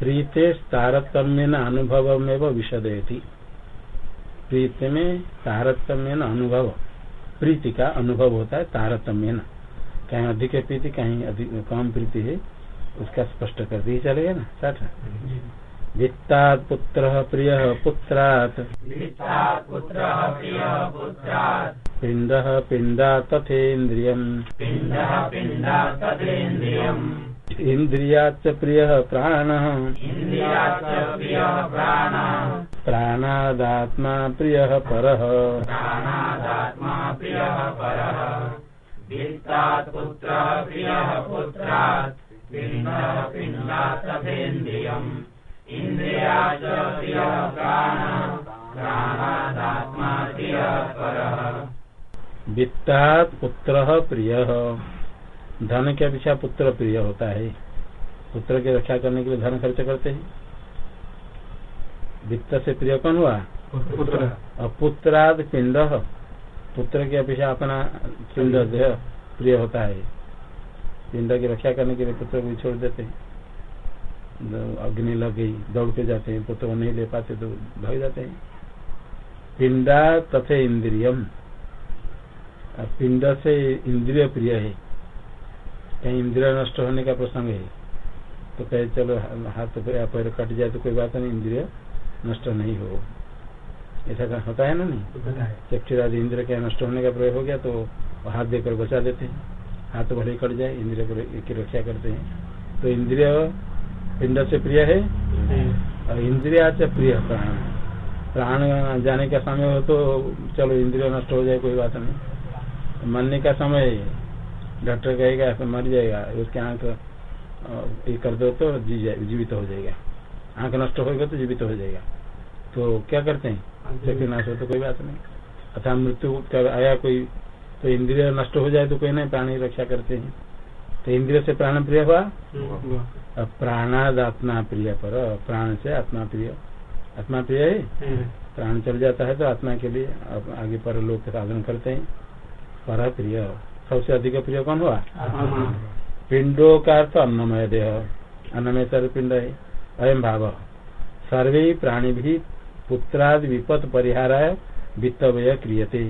प्रीते तारतम्य अनुभव में विशदयती प्रीति में तारतम्य अनुभव। प्रीति का अनुभव होता है तारतम्य न कहीं अधिक है प्रीति कहीं अधिक कम प्रीति है उसका स्पष्ट कर दी चलेगा ना? साठ। वित्ता पुत्र प्रिय पुत्रात्। पिंड पिंडा तथेन्द्रियम। इंद्रियाच प्रिय प्राण। प्राणादात्मा प्रिय पर। वित्ता पुत्र प्रिय। धन के अपेक्षा पुत्र प्रिय होता है। पुत्र की रक्षा करने के लिए धन खर्च करते हैं। वित्त से प्रिय कौन हुआ? पुत्र। और पुत्राद पिंड पुत्र की अपेक्षा अपना पिंड देह प्रिय होता है। पिंड की रक्षा करने के लिए पुत्र को छोड़ देते हैं। अग्नि लग गई दौड़ के जाते हैं पुत्र को नहीं ले पाते तो भाग जाते हैं। पिंडा तथे इंद्रियम। पिंड से इंद्रिय प्रिय है। कहीं इंद्रिय नष्ट होने का प्रसंग है। तो कहे चलो हाथ या पैर कट जाए तो कोई बात नहीं इंद्रिय नष्ट नहीं हो। ऐसा होता है ना नहीं? चक्षुराज इंद्र के नष्ट होने का प्रयोग हो गया तो हाथ देकर बचा देते हैं। हाथ भले कट जाए इंद्रिय की रक्षा करते हैं। तो इंद्रिय पिंड से प्रिय है? और इंद्रिया से प्रिय प्राण। प्राण जाने का समय हो तो चलो इंद्रिय नष्ट हो जाए कोई बात नहीं। मरने का समय डॉक्टर कहेगा ऐसा मर जाएगा उसके आँख ये कर दो तो जी जीवित हो जाएगा। आँख नष्ट होगा तो जीवित हो जाएगा। तो क्या करते हैं? चक्र नाश हो तो कोई बात नहीं। अथा मृत्यु कर आया कोई तो इंद्रिय नष्ट हो जाए तो कोई नहीं प्राणी रक्षा करते हैं। तो इंद्रिय से प्राण प्रिय हुआ? प्राणाद आत्मा प्रिय पर प्राण से आत्मा प्रिय। आत्मा प्रिय है? प्राण चल जाता है तो आत्मा के लिए। आगे पर लोग साधन करते हैं। पर प्रिय। सबसे अधिक प्रिय कौन हुआ? पिंडो का अर्थ अन्नमय देह। अन्नमय सर पिंड है। अयम भाव। सर्वे प्राणी भी पुत्रादि विपत परिहार वित्त व्यय क्रियते।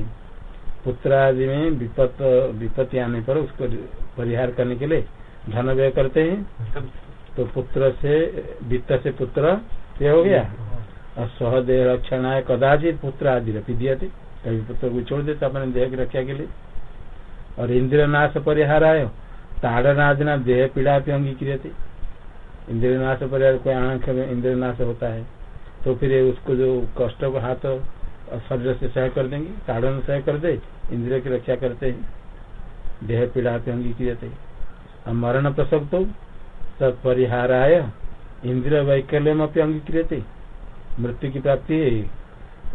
पुत्रादि में विपत विपत्ति आने पर उसको परिहार करने के लिए धन व्यय करते हैं। तो पुत्र से वित्त से पुत्र ये हो गया। और स्वदेह रक्षण कदाचित पुत्र आदि रखी दिया थे कभी पुत्र को छोड़ देते अपने देह की रक्षा के लिए। और इंद्र नाश आयो ताड़नादिना देह पीड़ा पे अंगीक्रिय थे इंद्र नाश परिहार कोई आँख में इंद्र नाश होता है तो फिर उसको जो कष्ट को हाथ शरीर से सह कर देंगे, ताड़न सह कर दे इंद्रिय की रक्षा करते हैं। देह पीड़ा पे अंगीक्रिय थे मरण प्रसव तो सब परिहार आय इंद्रिय वैकल्य में अंगीक्रिय थे मृत्यु की प्राप्ति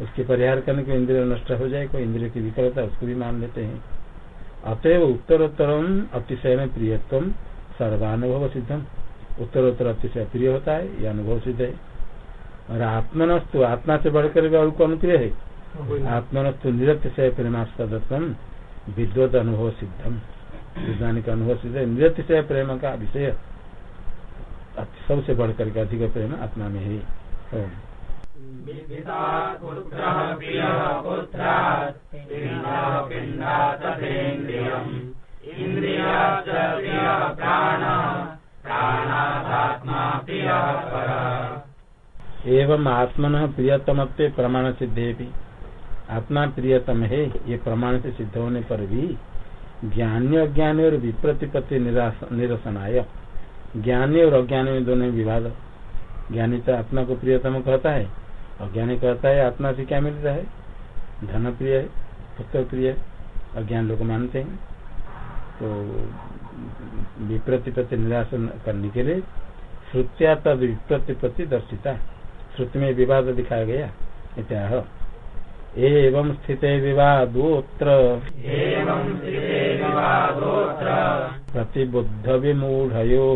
उसके परिहार करने के इंद्रिय नष्ट हो जाए, कोई इंद्रिय की विकलता उसको भी मान लेते हैं। अतएव उत्तरोत्तरम अतिशय में प्रियत्व सर्वानुभव सिद्धम उत्तरोत्तर अतिशय प्रिय होता है यह अनुभव सिद्ध है। और आत्मनस्तु आत्मा से बढ़कर भी और कौन प्रिय है? आत्मनस्तु निरतिशय प्रेमास्पदत्म विद्वत अनुभव सिद्धम। विज्ञान का अनुभव सिद्ध है। निरतिशय प्रेम का विषय सबसे बढ़कर के अधिक प्रेम आत्मा में है। एवं आत्मन प्रियतम प्रमाण सिद्धे भी आत्मा प्रियतम है, ये प्रमाण से सिद्ध होने पर भी ज्ञानी अज्ञानी और विप्रतिपत्ति निरसनाय। ज्ञानी और अज्ञानी में दोनों विवाद। ज्ञानी तो आत्मा को प्रियतम कहता है अज्ञानी कहता है आत्मा से क्या मिलता है? धन प्रिय है पुत्र प्रिय अज्ञान लोग मानते हैं। तो विप्रतिपत्ति निराशन करने के लिए श्रुत्या तद विप्रतिपत्ति दर्शिता। श्रुति में विवाद दिखाया गया। इत्याह एवं स्थित विवादोत्र। प्रतिबुद्ध विमूढ़यो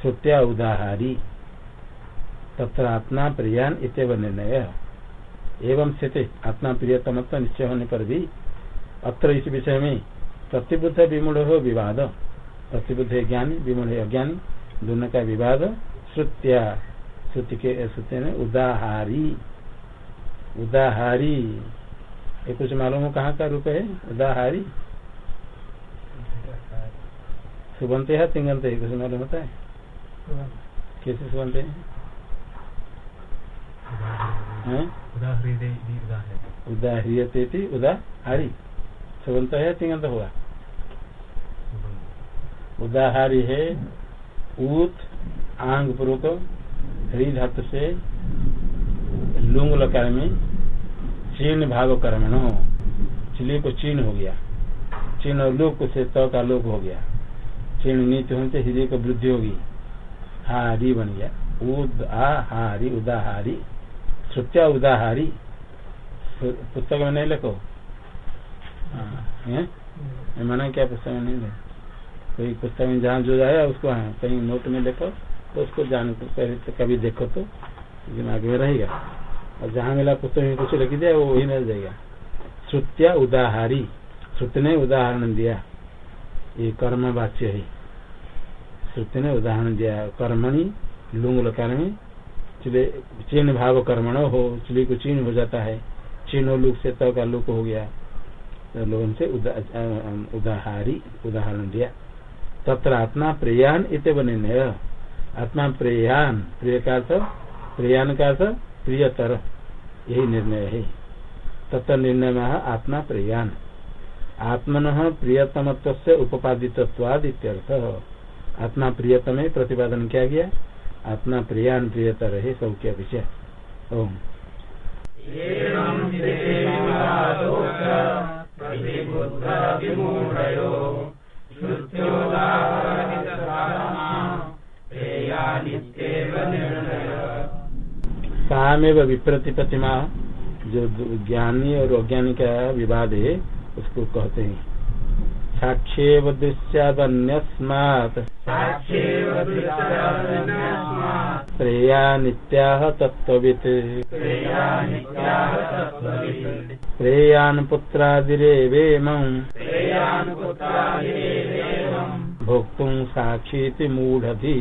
श्रुत्या उदाहारी। तत्र आत्मा प्रियान इतव निर्णय। एवं स्थिति। आत्मा प्रियतम निश्चय होने पर भी अत्र इस विषय में प्रतिबुद्ध विमूढ़ हो विवाद। प्रतिबुद्ध ज्ञानी, विमूढ़ अज्ञानी, दोनों का विवाद। श्रुत्या, श्रुति के, श्रुति में उदाहारी। उदाहारी। ये कुछ मालूम हो कहाँ का रूप है? उदाहारी। सुबंत है तिंगंत है, कुछ मालूम होता है? कैसे सुबंत है उदाहरियते उदाहारी। सुबंत है तिंगंत हुआ। उदाहारी है ऊत आंग पूर्वक हृद धातु से लुंग लकार में चीन भाव कर्मण हो चिली को चीन हो गया। चीन और लोक से त का लोक हो गया। चीन नीति होने से हृदय को वृद्धि होगी। हारी बन गया। उद आहारी उदाहारी श्रुत्या उदाहारी पुस्तक में नहीं लिखो? हाँ, मना क्या पुस्तक में नहीं कोई पुस्तक में जहाँ जो जाए उसको हाँ कहीं नोट में लिखो तो उसको जान पहले तो कभी देखो तो दिमाग में रहेगा। और जहाँ मिला पुस्तक में कुछ लिख दिया वो वही मिल जाएगा। श्रुत्या उदाहारी श्रुत ने उदाहरण दिया। ये कर्म वाच्य है। श्रुति ने उदाहरण दिया कर्मणि लुंग लकार में चिन्ह भाव कर्मण हो, चिली को चिन्ह हो जाता है। चिन्ह लुक से तो का लुक हो गया। तो लोगों से उदाहारी, उदाहरण दिया। तत्र आत्मा प्रियान इत निर्णय आत्मा प्रियान, प्रिय का प्रियान का प्रियतर। यही निर्णय है। तत्र निर्णय में आत्मा प्रियान। आत्मन प्रियतमत्व से उपादित्वाद इत्यर्थ आत्मा प्रियतम है प्रतिपादन किया गया आत्मा प्रियान प्रियतर है सौख्य विषय। ओम। सामेव विप्रति प्रतिमा जो ज्ञानी और अज्ञानी का विवाद है, उसको कहते हैं। साक्षेव दृश्यादन्यस्मात् प्रेया नित्याह तत्वित् प्रेयान पुत्रादिरेवेमम् भोक्तुं साक्षीति मूढ़धि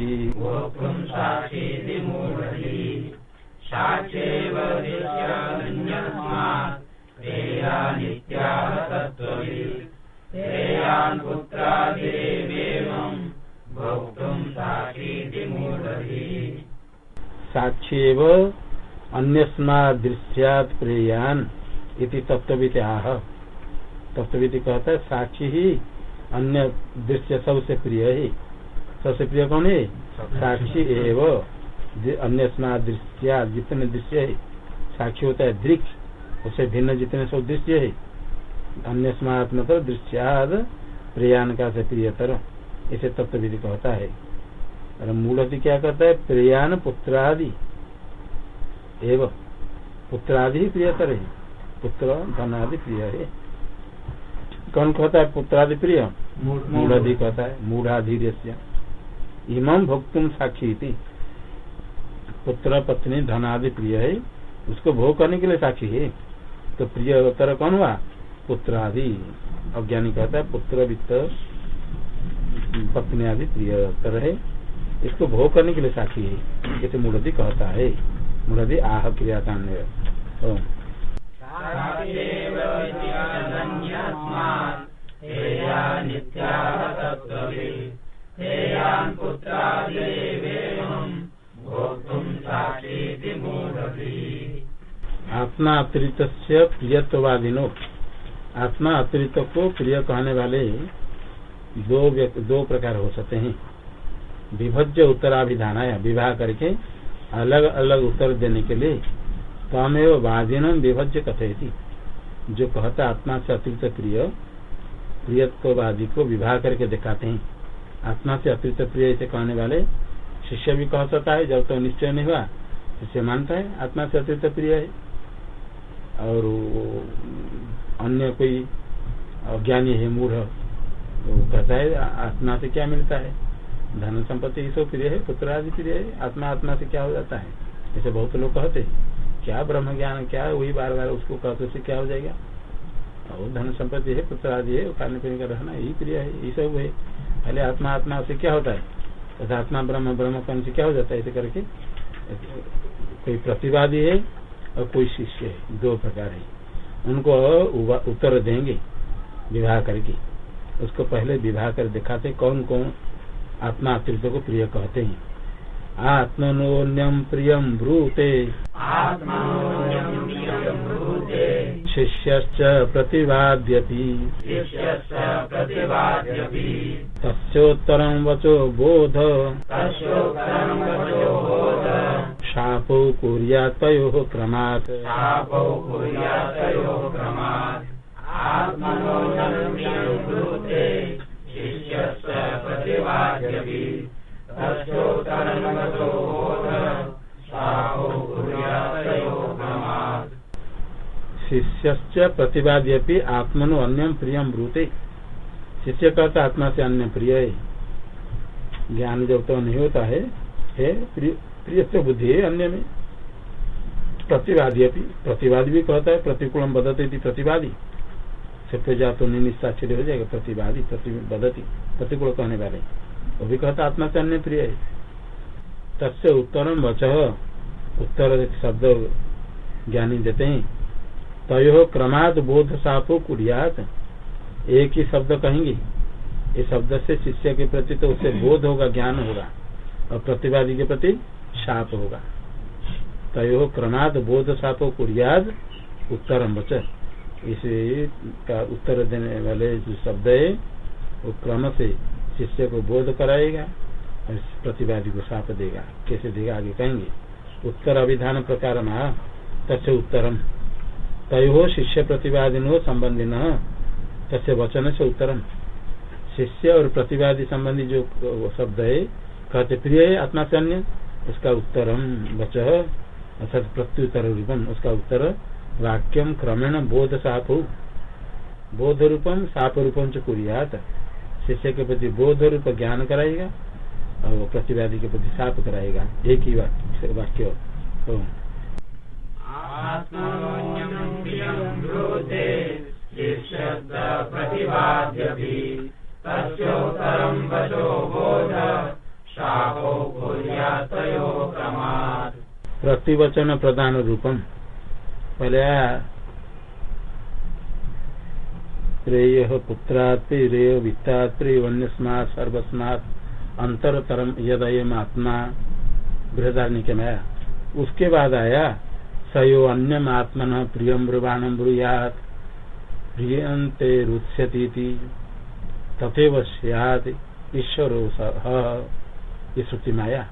साक्षी अन्यस्मा दृश्यात प्रेयान इति तत्वित आह तत्वित कहता है साक्षी ही अन्य दृश्य सबसे प्रिय है। सबसे प्रिय कौन है? साक्षी एव अन्यस्मा दृश्या जितने दृश्य है। साक्षी होता है दृक्ष उससे भिन्न जितने सब दृश्य है। अन्य मतलब दृश्याद प्रियान का से प्रियतर इसे तत्विधि कहता है। और मूलति क्या कहता है? प्रियान पुत्रादि। एवं। पुत्रादि ही प्रियतर है। पुत्र धनादि प्रिय है। कौन कहता है पुत्रादि प्रिय? मूढ़ाधि कहता है। मूढ़ाधीर इमम भोक्तुम साक्षी थी पुत्र पत्नी धनादि प्रिय है। उसको भोग करने के लिए साक्षी है। तो प्रिय उत्तर कौन हुआ? पुत्र आदि अज्ञानी कहता है पुत्र वित्त पत्नी आदि प्रिय उत्तर है इसको भोग करने के लिए साक्षी है। जैसे मूढ़ी कहता है। मूढ़ी आह क्रिया का आत्मा अतिरिक्त प्रियवादिनो आत्मा अतिरिक्त को प्रिय कहने वाले दो दो प्रकार हो सकते हैं। विभज्य उत्तराभिधान विवाह करके अलग अलग उत्तर देने के लिए तमेव वादिन विभज्य कथयती। जो कहता आत्मा से अतिरिक्त प्रिय, प्रियत्ववादी को विवाह करके दिखाते हैं। आत्मा से अतिरिक्त प्रिय ऐसे कहने वाले शिष्य भी कह सकता है, जब तो निश्चय नहीं हुआ, शिष्य मानता है, आत्मा से अतिरिक्त प्रिय है। और अन्य कोई अज्ञानी है, मूढ़ तो कहता है, आत्मा से क्या मिलता है? धन संपत्ति ये सब प्रिय है, पुत्र आदि प्रिय है, आत्मा आत्मा से क्या हो जाता है? ऐसे बहुत लोग कहते हैं, क्या ब्रह्म ज्ञान, क्या है वही बार बार उसको कहते से क्या हो जाएगा? और धन संपत्ति है, पुत्र आदि है, खाने पीने का रहना यही प्रिय है ये सब है। पहले आत्मा आत्मा से क्या होता है? तथा आत्मा, ब्रह्म ब्रह्म कौन से क्या हो जाता है? ऐसे करके कोई प्रतिवादी है और कोई शिष्य है, दो प्रकार है। उनको उत्तर देंगे विवाह करके। उसको पहले विवाह कर दिखाते कौन कौन आत्मा अतिरिक्त को प्रिय कहते हैं। आत्मनोन्यम प्रियम ब्रूते। शिष्य प्रतिवाद्यपि तस्ोत्तरम वचो बोध। शापो कुर्यातयो क्रमात् शिष्य प्रतिवादी आत्मनो अन्य प्रियम ब्रूते। शिष्य कहता आत्मा से अन्य प्रिय है? ज्ञान जब तो नहीं होता है है प्रिय से बुद्धि है अन्य में। प्रतिवादी अपनी प्रतिवादी भी कहता है, प्रतिकूलम बदते प्रतिवादी। सत्य जातो निश्चाचर्य हो जाएगा, प्रतिवादी बदती, प्रतिकूल कहने वाले। वो भी कहता आत्मा से अन्य प्रिय है। तस्य उत्तरम वच, उत्तर शब्द ज्ञानी देते हैं। तय क्रमाद बोध सापो कुरियात। एक ही शब्द कहेंगे। इस शब्द से शिष्य के प्रति तो उसे बोध होगा, ज्ञान होगा, और प्रतिवादी के प्रति साप होगा। तय क्रमाद बोध सापो कुरियाद उत्तरम वच। इसे का उत्तर देने वाले जो शब्द है, वो क्रम से शिष्य को बोध कराएगा, और प्रतिवादी को साप देगा। कैसे देगा? आगे कहेंगे। उत्तर अभिधान प्रकार तस्य उत्तरम। तय हो शिष्य प्रतिवादी हो संबंधी न तस्य वचन से उत्तरम। शिष्य और प्रतिवादी संबंधी जो शब्द है, कहते, प्रिय है आत्मा से अन्य उसका उत्तरम, वच, अर्थात प्रत्युत्तर रूपम उसका उत्तर, वाक्यम क्रमेण बोध साप बोध रूपम साप रूपम च कुरियात। शिष्य के प्रति बोध रूप ज्ञान कराएगा, और प्रतिवादी के प्रति साप कराएगा। एक ही वाक्य प्रतिवचन प्रधान रूपम पहले श्रेय पुत्रात्रेय वित्तात्रेय वन्यस्मात सर्वस्मात अंतरतरम यदयम आत्मा बृहदारण्य के आया उसके बाद आया, सयो अन्य आत्मन प्रियम ब्रुवाणम ब्रूयात प्रियंते रुच्यती तथेव सियात ईश्वर ये श्रुति माया।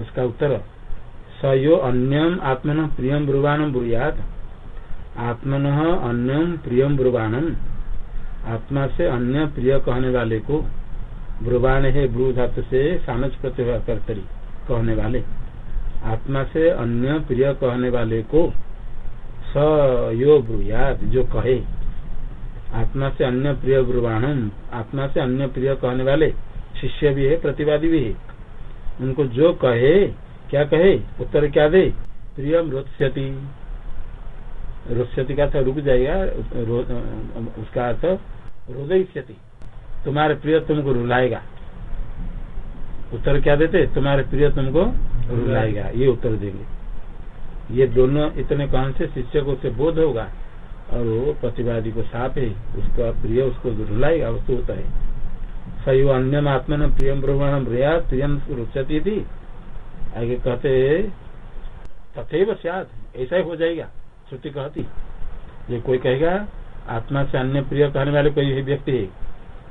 उसका उत्तर सयो अन्यम आत्मन प्रियम ब्रुवाणम ब्रूयात। आत्मन अन्यम प्रियम ब्रुवाणम आत्मा से अन्य प्रिय कहने वाले को ब्रुवाण है ब्रू धातु से सानज प्रतिभा कर्तरी कहने वाले। आत्मा से अन्य प्रिय कहने वाले को स यो ब्रुयात, जो कहे। आत्मा से अन्य प्रिय ब्रुवाणम आत्मा से अन्य प्रिय कहने वाले शिष्य भी है, प्रतिवादी भी है। उनको जो कहे, क्या कहे, उत्तर क्या दे? प्रियम रोत्स्यति रोत्स्यति का अर्थ रुक जाएगा उसका अर्थ हृदय तुम्हारे प्रिय तुमको रुलाएगा। उत्तर क्या देते? तुम्हारे प्रिय तुमको रुलाएगा। ये उत्तर देंगे। ये दोनों इतने कौन से शिष्य को से बोध होगा? और वो प्रतिवादी को साप है उसका प्रिय, उसको रुलाएगा वस्तु होता है। सही अन्य आत्मा प्रियम ब्रह्मण ब्रिया प्रियम रुचती थी आगे कहते तथे सात ऐसा ही हो जाएगा, श्रुति कहती। ये कोई कहेगा, आत्मा से अन्य प्रिय कहने वाले कोई व्यक्ति है,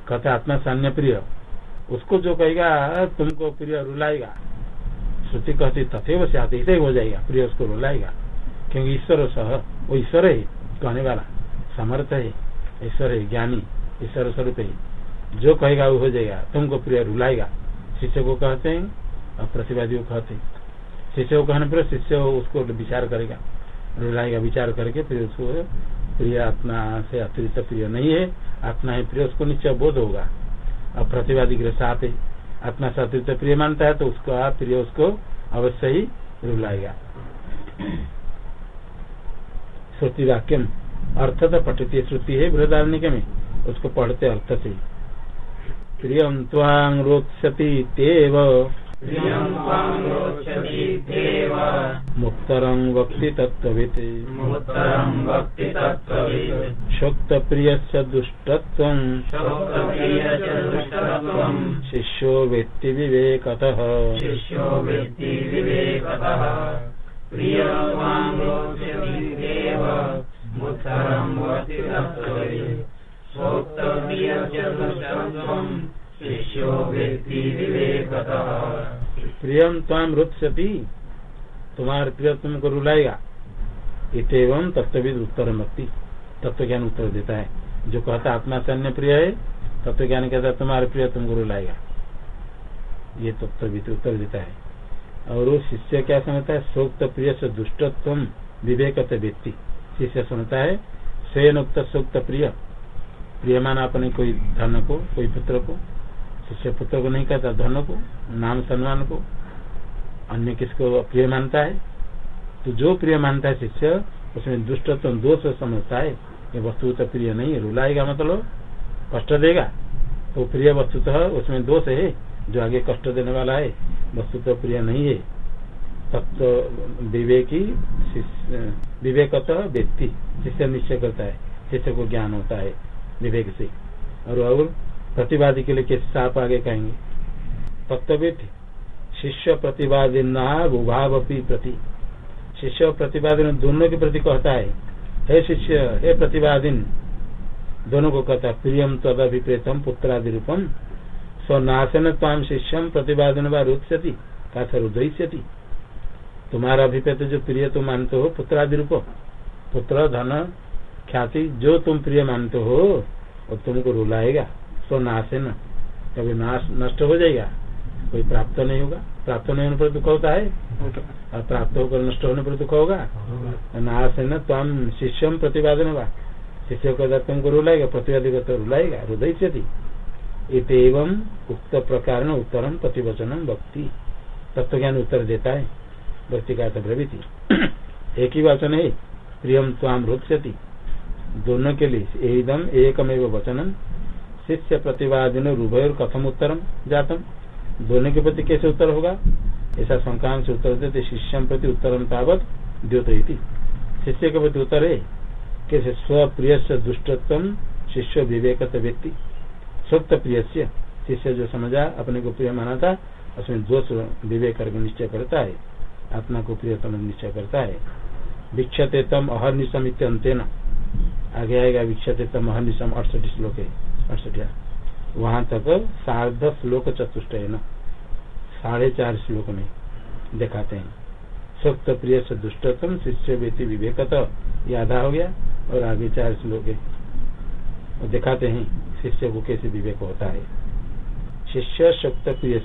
कहते आत्मा से अन्य प्रिय। उसको जो कहेगा, तुमको प्रिय रुलाएगा। श्रुति कहती तथे से आते ही हो जाएगा, प्रिय उसको रुलाएगा। क्योंकि ईश्वर सह, वो ईश्वर है। कहने वाला समर्थ है ईश्वर है, ज्ञानी ईश्वर स्वरूप है। जो कहेगा वो हो जाएगा, तुमको प्रिय रुलाएगा। शिष्य को कहते हैं, और प्रतिवादी को कहते हैं। शिष्य को कहने पर शिष्य उसको विचार करेगा, रुलाएगा, विचार करके फिर उसको प्रिय आत्मा से अतिरिक्त प्रिय नहीं है। आत्मा ही प्रिय, उसको निश्चय बोध होगा। और प्रतिवादी के साथ है। आत्मा से अतिरिक्त प्रिय मानता है तो उसका प्रिय उसको अवश्य ही रुलाएगा। श्रुति वाक्यम। अर्थ तो पठती श्रुति है बृहदारण्य में उसको पढ़ते अर्थ से। प्रिय त्वांगोत्सती तेव। मुक्तरं वक्ति शिष्यो वेत्ति विवेकतः शिष्यो वेत्ति विवेकतः वक्ति तत्त्ववित् शोक्तप्रियस्य दुष्टत्वं शिष्यो वेत्ति विवेकतः। प्रियम ताम रुत्सती तुम्हारे प्रिय तुमको रुलाएगा इतम तत्वविद उत्तर मक्ति तत्व ज्ञान उत्तर देता है। जो कहता आत्मा से अन्य प्रिय है तत्व ज्ञान कहता है, तुम्हारे प्रिय तुमको रुलाएगा। ये तत्वविद उत्तर देता है। और वो शिष्य क्या समझता है? सोक्त प्रिय से दुष्टत्व विवेक व्यक्ति। शिष्य समझता है स्वयं उक्त सोक्त प्रिय। प्रियमान अपने कोई धन को, कोई पुत्र को, शिष्य पुत्र को नहीं कहता, धन को, नाम सम्मान को, अन्य किसको प्रिय मानता है? तो जो प्रिय मानता है शिष्य, उसमें दुष्टत्व, दोष समझता है। ये वस्तु तो प्रिय नहीं रुलाएगा मतलब? कष्ट देगा। तो प्रिय वस्तुतः उसमें दोष है, जो आगे कष्ट देने वाला है। वस्तु तो प्रिय नहीं है। तत्व विवेकी विवेकतः व्यक्ति, शिष्य निश्चय करता है। शिष्य को ज्ञान होता है विवेक से। और और प्रतिवादी के लिए कैसे साप आगे कहेंगे? तत्वित शिष्य प्रतिवादी उभाव प्रति। शिष्य प्रतिवादी दोनों के प्रति कहता है, हे शिष्य, हे प्रतिवादीन, दोनों को कहता है, प्रियम तद अभिप्रेतम पुत्रादि रूपम स्वनाशन ताम शिष्यम प्रतिपादन व रुत्स्यति का तुम्हारा अभिप्रेत जो प्रिय तुम मानते हो पुत्रादि रूप पुत्र, धन, ख्याति, जो तुम प्रिय मानते हो, वो तुमको रुलाएगा। नाश है कभी नाश, नष्ट हो जाएगा। कोई प्राप्त नहीं होगा। प्राप्त नहीं होने पर दुख होता है। और प्राप्त होकर नष्ट होने पर दुख होगा। नाश है न हम शिष्यम प्रतिपादन होगा शिष्य को तुमको रुलाएगा प्रतिवादी को तो रुलाएगा हृदय से एवं उक्त प्रकार उत्तरम प्रतिवचनम भक्ति तत्व ज्ञान उत्तर देता है। भक्ति का प्रवृति एक ही वचन है प्रियम ताम रुत्स्यति। दोनों के लिए एकदम एकमेव वचनम शिष्य प्रतिवादिन रुभय कथम उत्तरम जातम। दोनों के प्रति कैसे उत्तर होगा? ऐसा संक्रांत से उत्तर देते शिष्यम प्रति उत्तरम तावत द्योत शिष्य के प्रति उत्तर है, कैसे स्वप्रिय दुष्टत्व शिष्य विवेक व्यक्ति। स्वप्त प्रिय शिष्य जो समझा, अपने को प्रिय माना था, उसमें दोष विवेक करके निश्चय करता है। आत्मा को प्रियतम निश्चय करता है। विक्षते तम अहर्निशम इत्यंतेन। आगे आएगा विक्षते तम अहर्निशम अड़सठ श्लोक है अड़सठिया वहाँ तक सार्ध श्लोक चतुष्ट न साढ़े चार श्लोक में दिखाते हैं। स्वक्त प्रिय से दुष्टतम शिष्य व्यक्ति विवेकत। ये आधा हो गया और आगे चार श्लोक है दिखाते हैं। शिष्य को कैसे विवेक होता है। शिष्य शक्त प्रिय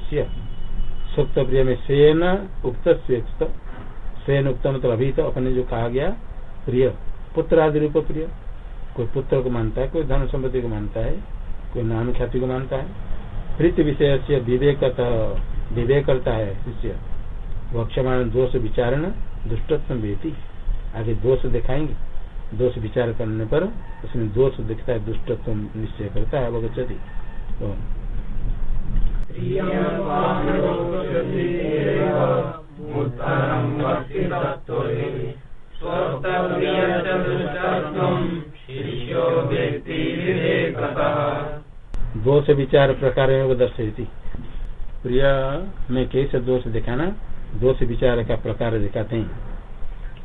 सुक्त प्रिय में सेन उक्त सेन उक्त मतलब अभी तो अपने जो कहा गया, प्रिय। पुत्र आदि रूप प्रिय। कोई पुत्र को मानता है, कोई धन संपत्ति को मानता है, कोई नाम ख्याति को मानता है। प्रीत विषय से विवेक विवेक करता है शिष्य। वक्षमान दोष विचारण, दुष्टत्व बेटी आगे दोष दिखाएँगे। दोष विचार करने पर उसमें दोष दिखता है, दुष्टत्व निश्चय करता है अवगछति तो दोष विचार प्रकार में दर्शयती। प्रिय में कैसे दोष दिखाना? दोष विचार का प्रकार दिखाते हैं।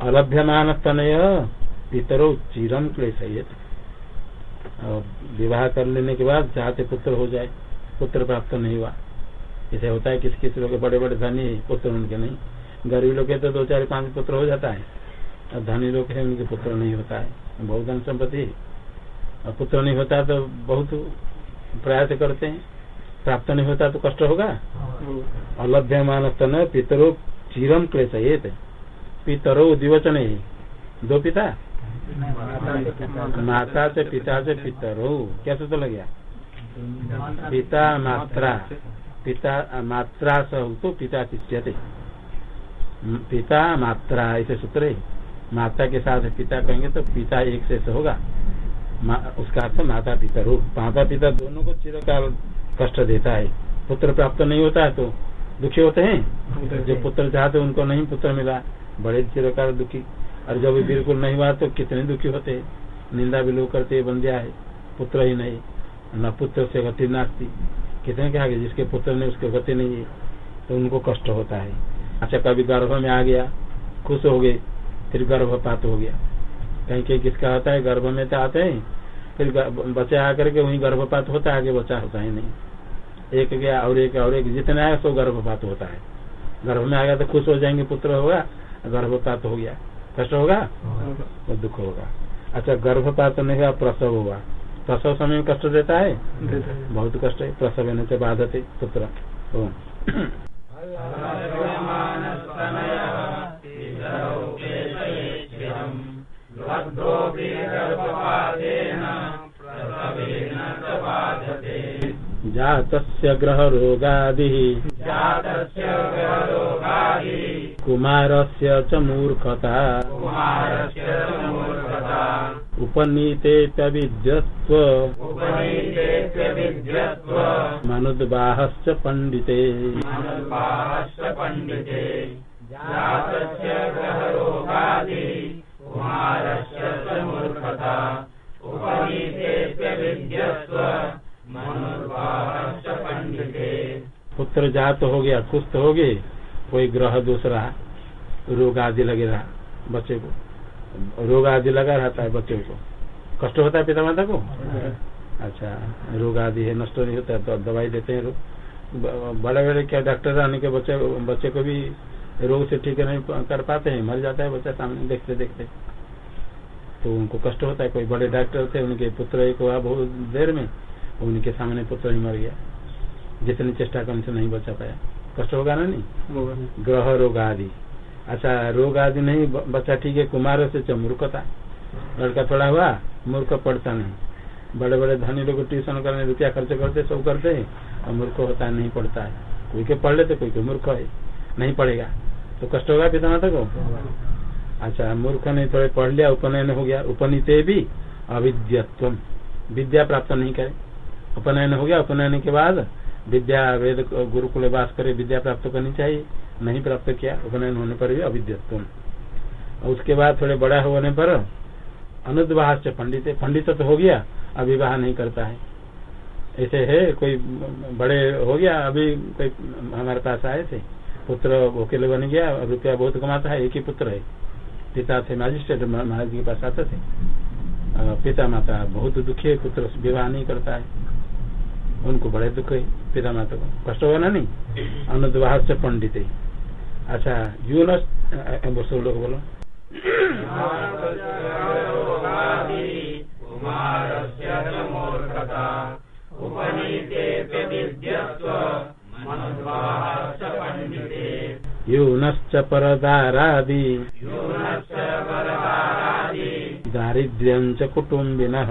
अलभ्यमान तनय पितरो चिरम क्लेश और विवाह कर लेने के बाद चाहते पुत्र हो जाए पुत्र प्राप्त नहीं हुआ। ऐसे होता है किसी किसी लोग बड़े बड़े धनी पुत्र उनके नहीं। गरीब लोग तो दो चार पाँच पुत्र हो जाता है। और धनी लोग है उनके पुत्र नहीं होता है। बहुत धन संपत्ति। और पुत्र नहीं होता तो बहुत प्रयास करते हैं। प्राप्त नहीं होता तो कष्ट होगा। अलभ्यमान स्तन पितरो चिरम क्लेश ये पितरो द्विवचन। ही दो पिता? माता से पिता से पितरो। क्या सूत्र लग गया? पिता मात्रा। पिता मात्रा सह तो पिता शिष्यते पिता मात्रा, ऐसे सूत्र है। माता के साथ पिता कहेंगे तो पिता एक से होगा। उसका अर्थ माता पिता रो। माता पिता दोनों को चिरकाल कष्ट देता है। पुत्र प्राप्त नहीं होता है तो दुखी होते हैं। जो पुत्र चाहते उनको नहीं पुत्र मिला। बड़े चिरकाल दुखी। और जब बिल्कुल नहीं हुआ तो कितने दुखी होते। हैं निंदा भी लोग करते बंदिया है पुत्र ही नहीं। न पुत्र से गति नास्ती। कितने कहा गया जिसके पुत्र ने उसके गति नहीं है तो उनको कष्ट होता है। अच्छा कभी गर्भ में आ गया खुश हो गए फिर गर्भपात हो गया। कहीं कहीं किसका आता है? गर्भ में तो आते हैं। फिर बच्चे आकर के वही गर्भपात होता है आगे बच्चा होता है नहीं। एक गया और एक और एक जितना आया सो गर्भपात होता है। गर्भ में आ गया तो खुश हो जाएँगे पुत्र होगा गर्भपात हो गया। कष्ट होगा? तो दुख होगा। अच्छा गर्भपात नहीं हुआ प्रसव हुआ। प्रसव समय में कष्ट देता है? बहुत कष्ट है। प्रसव होने से बाधते पुत्र। जातस्य ग्रहरोगादिः। कुमारस्य च मूर्खता। उपनीतेऽप्यविद्यत्व मनुद्बाहश्च पण्डिते। पुत्र जात हो गया कुछ हो गए, कोई ग्रह दोष रहा रोग आदि लगे रहा बच्चे को। रोग आदि लगा रहता है बच्चे को। कष्ट होता है पिता माता को? अच्छा रोग आदि है, नष्ट नहीं होता तो दवाई देते हैं बड़े बड़े क्या डॉक्टर आने के बच्चे बच्चे को भी रोग से ठीक नहीं कर पाते हैं, मर जाता है बच्चा सामने देखते देखते। तो उनको कष्ट होता है, कोई बड़े डॉक्टर थे, उनके पुत्र एक हुआ बहुत देर में, उनके सामने पुत्र ही मर गया। जितनी चेष्टा करने से नहीं बचा पाया। कष्ट होगा ना नहीं? ग्रह रोग आदि अच्छा रोग आदि नहीं बच्चा ठीक है कुमार से मूर्खता। लड़का थोड़ा हुआ मूर्ख पढ़ता नहीं। बड़े बड़े धनी लोग ट्यूशन करने रुपया खर्च करते सब करते हैं और मूर्ख होता नहीं पढ़ता है। कोई के पढ़ लेते कोई के मूर्ख है नहीं पढ़ेगा। तो कष्ट होगा पिता माता को? अच्छा मूर्ख ने थोड़े पढ़ लिया उपनयन हो गया उपनीत भी अविद्यत्व। विद्या प्राप्त नहीं करे। उपनयन हो गया उपनयन के बाद विद्या वेद गुरुकुल वास करे विद्या प्राप्त करनी चाहिए। नहीं प्राप्त किया, उपनयन होने पर भी अविद्यत्व उसके बाद थोड़े बड़ा होने पर अनुद्वाह से पंडित पंडित तो हो गया अब विवाह नहीं करता है। ऐसे है, कोई बड़े हो गया, अभी कोई हमारे पास आए थे। पुत्र वकील बन गया, रुपया बहुत कमाता है, एक ही पुत्र है। पिता थे मजिस्ट्रेट महाराज के पास आते थे। पिता माता बहुत दुखी है, पुत्र विवाह नहीं करता है। उनको बड़े दुख है पिता माता को कष्ट होगा ना नहीं? अनुद्वाह से पंडित है। अच्छा यू न लोग बोलो। यूनश्च परदारादि। दारिद्र्यं च कुटुम्बिनः।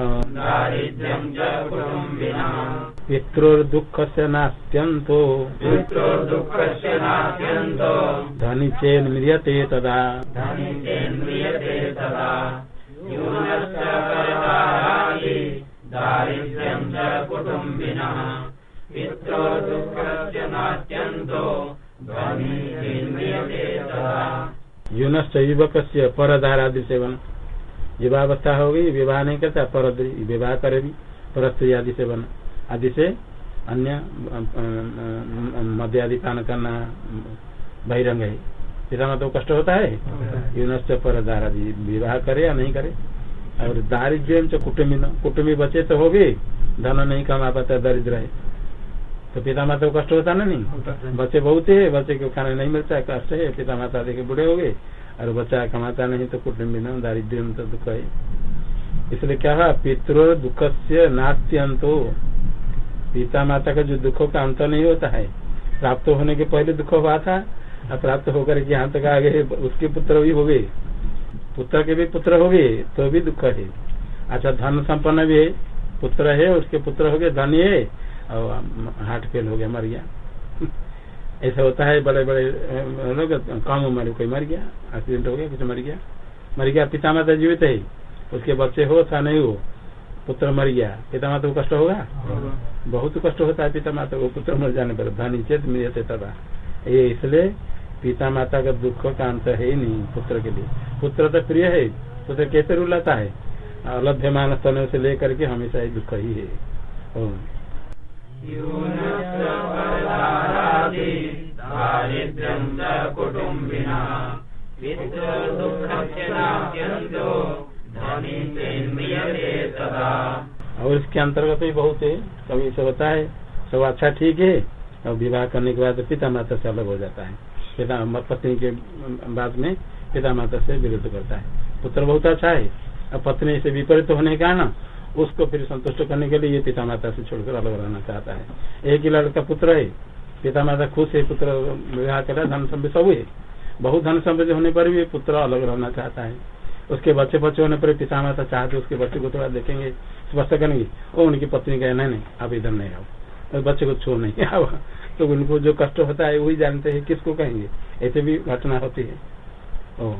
पितृर्दुःखस्य नास्त्यन्तो। धनी चेन्म्रियते तदा। युनश्च युवक से परधारादि सेवन युवावस्था हो गई विवाह नहीं करता पर विवाह करे भी परस्त्री आदि सेवन आदि से अन्य मध्य आदि पान करना बहिरंग है। पिता माता को कष्ट होता है। यूनश्च पर दारादी विवाह करे या नहीं करे। और दारिद्र्य कुटुम्बी कुटुम्बी बचे तो हो गए धन नहीं कमा पाता दरिद्र है। तो पिता माता को कष्ट होता ना नहीं? बच्चे बहुत है बच्चे को खाने नहीं मिलता है कष्ट है। पिता माता देखे बुढ़े हो गए। और बच्चा कमाता नहीं तो कुटुम्बी न, दारिद्र्य तो दुख है। इसलिए क्या है? पितृ दुख से नात्यंतो। पिता माता का जो दुखों का अंत नहीं होता है, प्राप्त होने के पहले दुख हुआ था और प्राप्त होकर के यहाँ तक आ गए, उसके पुत्र भी हो गए। पुत्र के भी पुत्र हो गए तो भी दुख है। अच्छा धन संपन्न भी है, पुत्र है, उसके पुत्र हो गए, धनी है। और हार्ट फेल हो गया, मर गया। ऐसा होता है बड़े बड़े लोग कम उम्र कोई मर गया एक्सीडेंट हो गया कुछ मर गया। मर गया पिता माता जीवित है उसके बच्चे हो था नहीं हो पुत्र मर गया पिता माता को कष्ट होगा? बहुत कष्ट होता है पिता माता को पुत्र मर जाने पर धनी चेत मिलते तथा। ये इसलिए पिता माता का दुख का अंत है ही नहीं पुत्र के लिए। पुत्र तो प्रिय है पुत्र कैसे रुलाता है? अलभ्यमान स्तनों से लेकर के हमेशा ही दुख ही है। च और इसके अंतर्गत भी बहुत है कभी ऐसा होता है सब अच्छा ठीक है और विवाह करने के बाद पिता माता से अलग हो जाता है। पिता पत्नी के बाद में पिता माता से विरुद्ध करता है। पुत्र बहुत अच्छा है और पत्नी से विपरीत होने के ना उसको फिर संतुष्ट करने के लिए ये पिता माता से छोड़कर अलग रहना चाहता है। एक ही लड़का पुत्र है पिता माता खुश है, पुत्र विवाह करा धन संपत्ति सब है बहुत धन संपत्ति होने पर भी पुत्र अलग रहना चाहता है। उसके बच्चे बच्चे होने पर पिता माता चाहते उसके बच्चे को थोड़ा देखेंगे, स्पष्ट करेंगे वो उनकी पत्नी कहे नहीं नहीं, आप इधर नहीं आओ। और बच्चे को छोड़ नहीं आओ। तो उनको जो कष्ट होता है, वही जानते हैं, किसको कहेंगे? ऐसे भी घटना होती है। ओ।